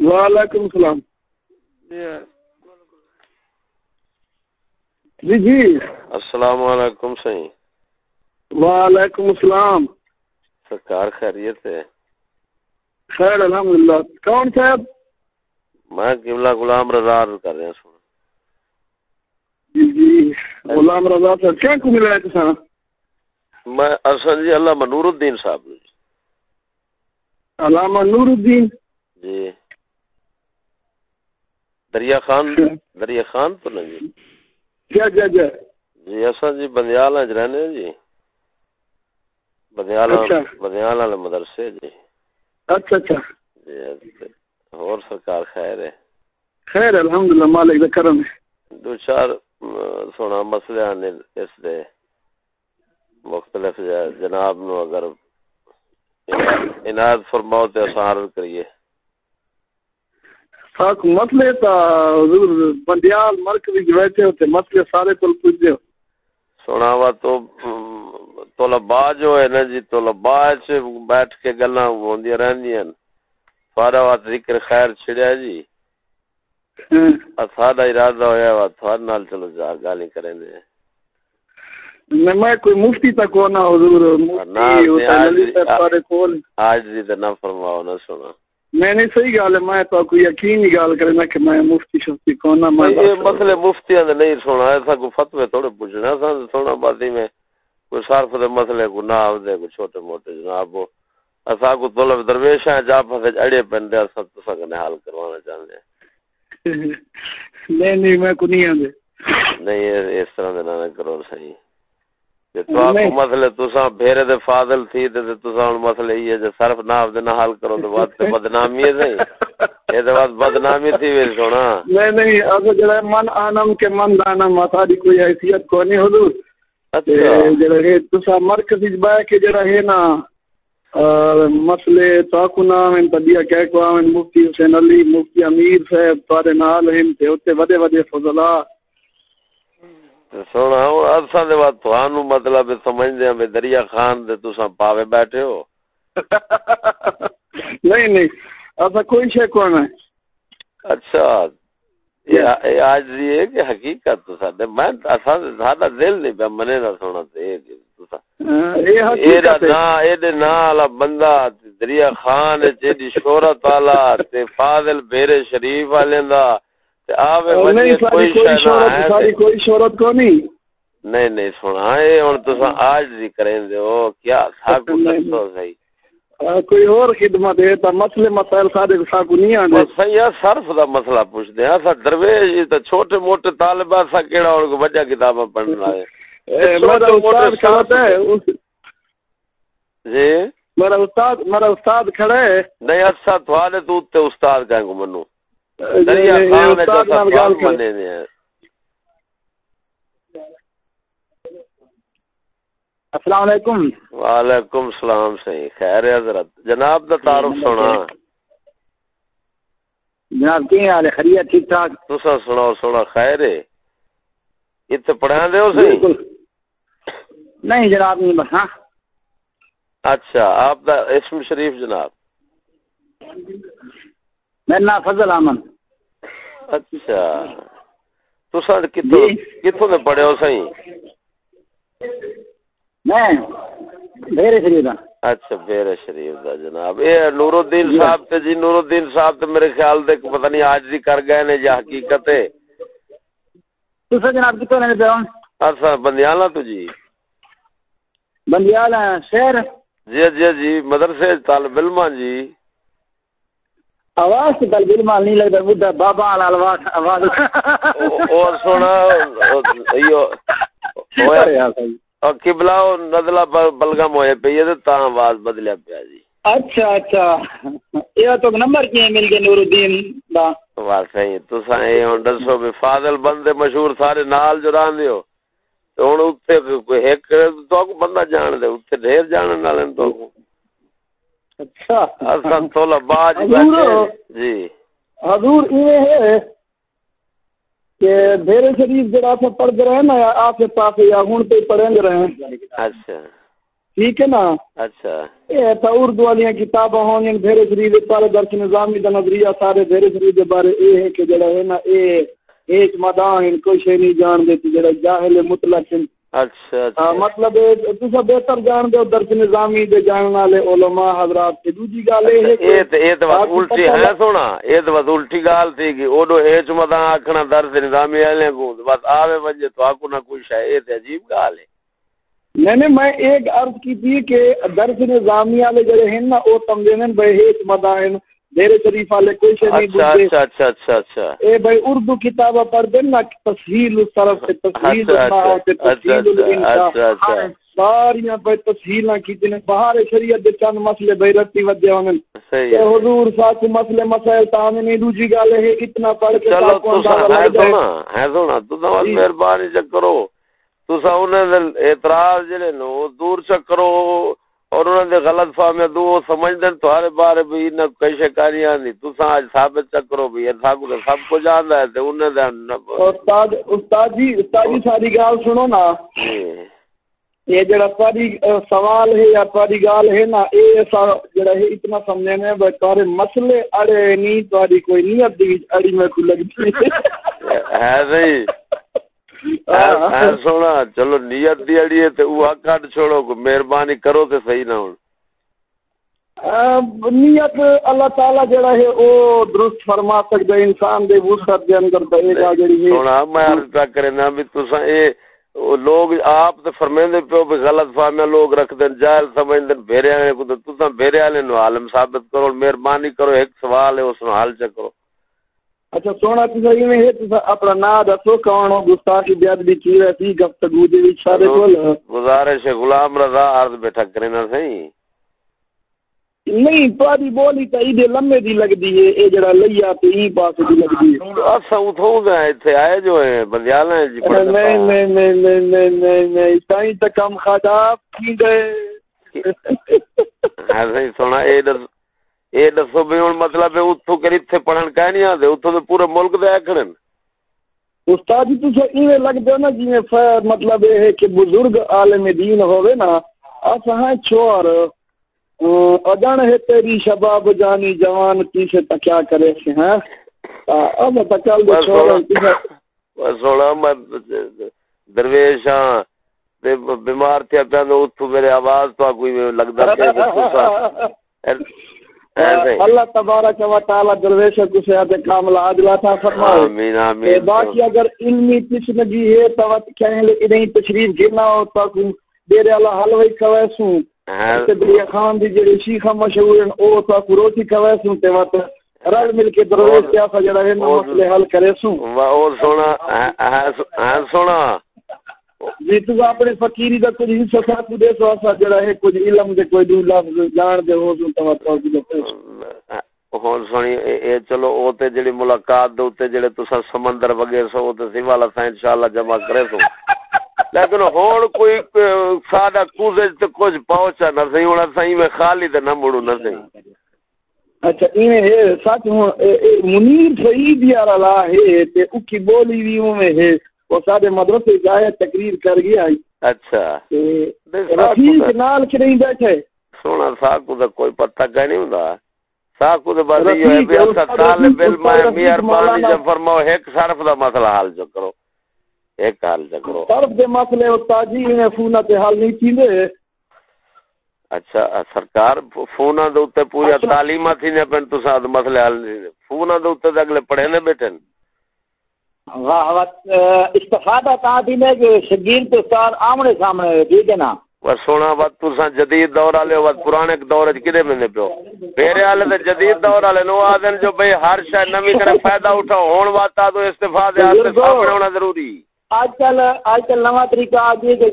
وعلیکم السلام۔ جی جی۔ السلام علیکم سی وعلیکم السلام۔ سرکار خیریت ہے۔ خیر الحمدللہ۔ کون صاحب میں قبلہ غلام رضا کر رہا سن جی جی۔ غلام رضا صاحب کیا کو ملا ہے تساں میں اصل جی علامہ نور الدین صاحب علامہ نور الدین؟ جی۔ دریا خان دریا خان تو نہیں۔ جی کیا کیا کیا جی اصل جی بندیال رہنے جی۔ بندیال اچھا۔ بندیال والے مدرسے جی۔ اچھا اچھا۔ جی اور سرکار خیر ہے۔ خیر الحمدللہ مالک دا کرم ہے۔ دو چار سونا مسئلے نے اس دے۔ مختلف جناب نو اگر عنایت فرماؤ تے اساں عرض کریے۔ ساک مسئلے تا حضور بندیال مرکزی جو بیٹھے ہوتے مسئلے سارے کل پوچھ دیو سونا وا تو طلباء جو ہے نا جی طلباء سے بیٹھ کے گلاں ہوندی رہندیاں۔ سارا وقت ذکر خیر چھڑیا جی۔ ہاں۔ ساڈا ارادہ ہویا وا تھوڑ نال چلو جا گالی کریں دے۔ میں کوئی مفتی تک ہونا حضور مفتی ہوتا علی صاحب سارے کول۔ آج دی تے نہ فرماؤ نہ سنا میں نے صحیح گل ہے میں تو کوئی یقین ہی گل کرنا کہ میں مفتی شفتی کون میں یہ مسئلے مفتیاں دے نہیں سنا ایسا کو فتوی تھوڑے پوچھنا سا سونا بادی میں کوئی صرف دے مسئلے کو نہ دے کوئی چھوٹے موٹے جناب۔ وہ اسا کو طلب درویش ہیں جا پھس اڑے پندے اسا تو سکنے حل کروانا چاہندے نہیں نہیں میں کو نہیں آندے نہیں اس طرح دے نہ کرو صحیح۔ تے تو آپ مسئلے تساں بھیرے دے فاضل تھی تے تساں ہن مسئلے یہ جے صرف نہ دے نہ حل کرو تے بدنامی ہے نہیں اے تے بات بدنامی تھی وی سونا۔ نہیں نہیں جڑا من انم کے من دانم ماتاری کوئی حیثیت کو نہیں حضور؟ اچھا۔ جڑا ہے تساں مرکز وچ بیٹھ کے جڑا ہے نا مسئلے تاکو نام ہیں تدیا کہہ کو آمین مفتی حسین علی مفتی امیر صاحب تارے نال ہیں تے اوتے ودے ودے فضلا سونا ہوں اساں دے بعد تھانو مطلب سمجھدے ہیں دریا خان دے تساں پاوے بیٹھے ہو نہیں نہیں ایسا کوئی شے کون ہے اچھا یہ آج یہ کہ حقیقت تو ساڈے میں اساں ساڈا دل نہیں پہ منے نہ سونا تے بندہ دریا خان جی شہرت والا فاضل بھیرے شریف والے دا کوئی شہرت کو نہیں نہیں نہیں سنا اے ہن تساں آج دی کریں دے۔ او کیا تھا کو دسو صحیح کوئی اور خدمت ہے تا مسئلے مسائل سارے سا کو نہیں آندے صحیح صرف دا مسئلہ پوچھ دے اسا درویش تے چھوٹے موٹے طالب اسا کیڑا اور کو بڑا کتاباں پڑھنا ہے میرا استاد کھڑا ہے جی؟ میرا استاد میرا استاد کھڑا ہے۔ نہیں اچھا تھوڑے تو تے استاد کہیں گے منو السلام علیکم۔ وعلیکم السلام صحیح خیر حضرت۔ جناب دا تعارف سنا جناب کی حال ہے خیریت ٹھیک ٹھاک؟ تسا سناؤ سنا خیر ہے۔ اتنے پڑھا دے ہو صحیح؟ نہیں جناب نہیں بس ہاں۔ اچھا آپ دا اسم شریف جناب۔ میرا فضل احمد۔ اچھا۔ تسا کتوں کتوں دے پڑھے ہو صحیح میں بیر شریف دا۔ اچھا بیر شریف دا جناب۔ اے نور الدین صاحب تے جی نور الدین صاحب تے میرے خیال دے پتہ نہیں آج دی کر گئے نے یا حقیقت ہے۔ تسا جناب کتوں رہنے پہ ہو؟ اچھا بندیالا تو جی۔ بندیال شہر۔ جی جی جی مدرسے طالب علم جی۔ آواز تو طالب علم نہیں لگتا بڈھا بابا آواز۔ آواز اور سونا ایو ہویا؟ اور قبلہ نزلہ بلغم ہوئے پہ یہ تا آواز بدلیا پیا جی۔ اچھا اچھا۔ یہ تو نمبر کی مل گئے نور الدین دا صحیح تو سائیں ہن دسو بھی فاضل بندے مشہور سارے نال جو رہندے ہو۔ ہوں اتنے ایک تو بندہ جان دے اتنے ڈھیر جان والے تو اچھا۔ جی۔ حضور یہ ہے کہ شریف جڑا سے پڑھ رہے ہیں نا آپ کے پاس یا ہوں پہ پڑھیں گے رہے اچھا۔ ٹھیک ہے نا؟ اچھا۔ یہ تو اردو والی کتاباں ہونی بھیرے شریف سارے درس نظامی کا نظریہ سارے شریف کے بارے یہ ہے کہ جڑا ہے نا یہ ایک مداح کوئی شے نہیں جان دیتی جڑا جاہل مطلق اچھا اچھا۔ مطلب تسا بہتر جان دو درس نظامی دے جان والے علماء حضرات تے۔ دوجی گل اے ہے اے تے اے تے الٹی ہے سونا؟ اے تے بس الٹی گل تھی کہ اوڈو ہچ مدا آکھنا درس نظامی والے کو بس آوے وجے تو آکو نہ کوئی شے۔ اے تے عجیب گل ہے نہیں نہیں میں ایک عرض کی تھی کہ درس نظامی والے جڑے ہیں نا او سمجھن بھائی ہچ مدا دیر شریف والے کوئی شے نہیں اچھا اچھا اچھا اچھا اچھا۔ اے بھائی اردو کتابہ پڑھ دیں نا تسہیل طرف سے تسہیل اچھا تسہیل اچھا اچھا ساریاں بھائی تسہیلاں کی نے بہار شریعت دے چند مسئلے بھائی رتی ودے ہوں صحیح ہے۔ حضور صاحب مسئلے مسائل تاہم نہیں دوجی گل ہے اتنا پڑھ کے چلو تو ہے سونا ہے سونا تو بس مہربانی چ کرو تو انہیں اعتراض جڑے نو دور چ کرو اور انہوں نے غلط فہمی دو سمجھ دین تمہارے بارے بھی نہ کئی شکاریاں نہیں۔ تو سا اج ثابت چکرو بھی تھا کو سب کو جاندا ہے تے انہوں نے استاد استاد جی استاد جی ساری گل سنو نا۔ یہ جڑا ساری سوال ہے یا ساری گل ہے نا اے جڑا ہے اتنا سمجھنے ہے بھائی تارے مسئلے اڑے نہیں تاری کوئی نیت دی اڑی میں کو لگتی۔ ہے صحیح۔ سونا چلو نیت دی اڑی تے او کٹ چھوڑو مہربانی کرو تے صحیح نہ ہون۔ نیت اللہ تعالی جڑا ہے او درست فرما سکدا انسان دے وسعت دے اندر تے گا جڑی ہے۔ سونا میں عرض تا کرنا بھی تساں اے لوگ آپ تے فرمیندے پیو بھی غلط فہمیاں لوگ رکھ دین جاہل سمجھ دین بھیرے والے کو تساں بھیرے والے نو عالم ثابت کرو مہربانی کرو ایک سوال ہے اس نو حل چ کرو اچھا سونا تسا ایویں ہے تسا اپنا نام دسو کون ہو گستاخی بیادبی کی رہتی گفتگو دے وچ سارے کول۔ گزارش غلام رضا عرض بیٹھا کرنا صحیح۔ نہیں تاری بولی تے ایدے لمبے دی لگدی ہے اے جڑا لیا تے ای پاس دی لگدی ہے۔ اسا اتھوں دے ایتھے آئے جو ہیں بندیال ہیں جی نہیں نہیں نہیں نہیں نہیں نہیں نہیں تائیں تے کم خدا کی گئے ایسے سونا اے اے دسو بھی ہن مطلب اتھوں کر ایتھے پڑھن کہ نہیں آندے اتھوں تے پورے ملک دے آکھڑن استاد جی تسا ایویں لگدے نا جویں مطلب اے ہے کہ بزرگ عالم دین ہوے نا اسا ہیں چور اجن ہے تیری شباب جانی جوان کی سے کیا کرے سے ہیں اب تکل دے چھوڑ سونا میں درویش ہاں تے بیمار تھیا پیا تو اتھو میرے آواز تو کوئی لگدا کہ اللہ تبارک و تعالی درویش کو صحت کامل عاجلہ تھا فرمائے. آمین آمین باقی اگر علمی تشنگی ہے تو کہیں لے نہیں تشریف گرنا ہو تو میرے اللہ حلوی کویسوں. تبریہ خان دی جڑی شیخہ مشہور ہیں او تو روٹی کویسوں تے وقت رل مل کے درویش کیا سا جڑا ہے مسئلے حل کرے سوں اور سونا ہاں سونا. جی تو اپنے فقیری دا کچھ حصہ ساتھ دے سو اسا جڑا ہے کچھ علم دے کوئی دو لفظ جان دے ہو تو تو تو ہون سونی اے چلو او تے جڑی ملاقات دے اوتے جڑے تسا سمندر وغیرہ سو تے سی والا سا انشاءاللہ جمع کرے سو۔ لیکن ہون کوئی سادہ کوزے تے کچھ پہنچا نہ صحیح ہونا صحیح میں خالی تے نہ مڑو نہ صحیح اچھا ایویں ہے سچ ہوں منیر سعید یار اللہ ہے تے او کی بولی وی میں ہے۔ وہ سارے مدرسے جائے تقریر کر گیا اچھا۔ رفیق نال کہ نہیں بیٹھے؟ سونا ساکو دا کوئی پتہ کہ نہیں ہوندا۔ ساکو دے بس یہ ہے بھی اسا طالب علم ہے مہربانی جب فرماؤ ایک صرف دا مسئلہ حل جو کرو۔ ایک حل جو کرو۔ صرف دے مسئلے استاد جی نے فونا تے حل نہیں کیندے اچھا سرکار فونا دے اوتے پوری تعلیمات تھی نے پن تو ساتھ مسئلے حل نہیں۔ فونا دے اوتے اگلے پڑھے نے بیٹھے استفادہ تا بھی نے کہ شگیر تو سار آمنے سامنے ٹھیک ہے نا پر سونا وقت تسا جدید دور والے وقت پرانے دور وچ کدے پیو؟ میرے والے تے جدید دور والے نو آدن جو بھئی ہر شے نویں کرے فائدہ اٹھاؤ ہون تو استفادہ سامنے ہونا ضروری۔ آج کل آج کل نواں طریقہ آ گیا کہ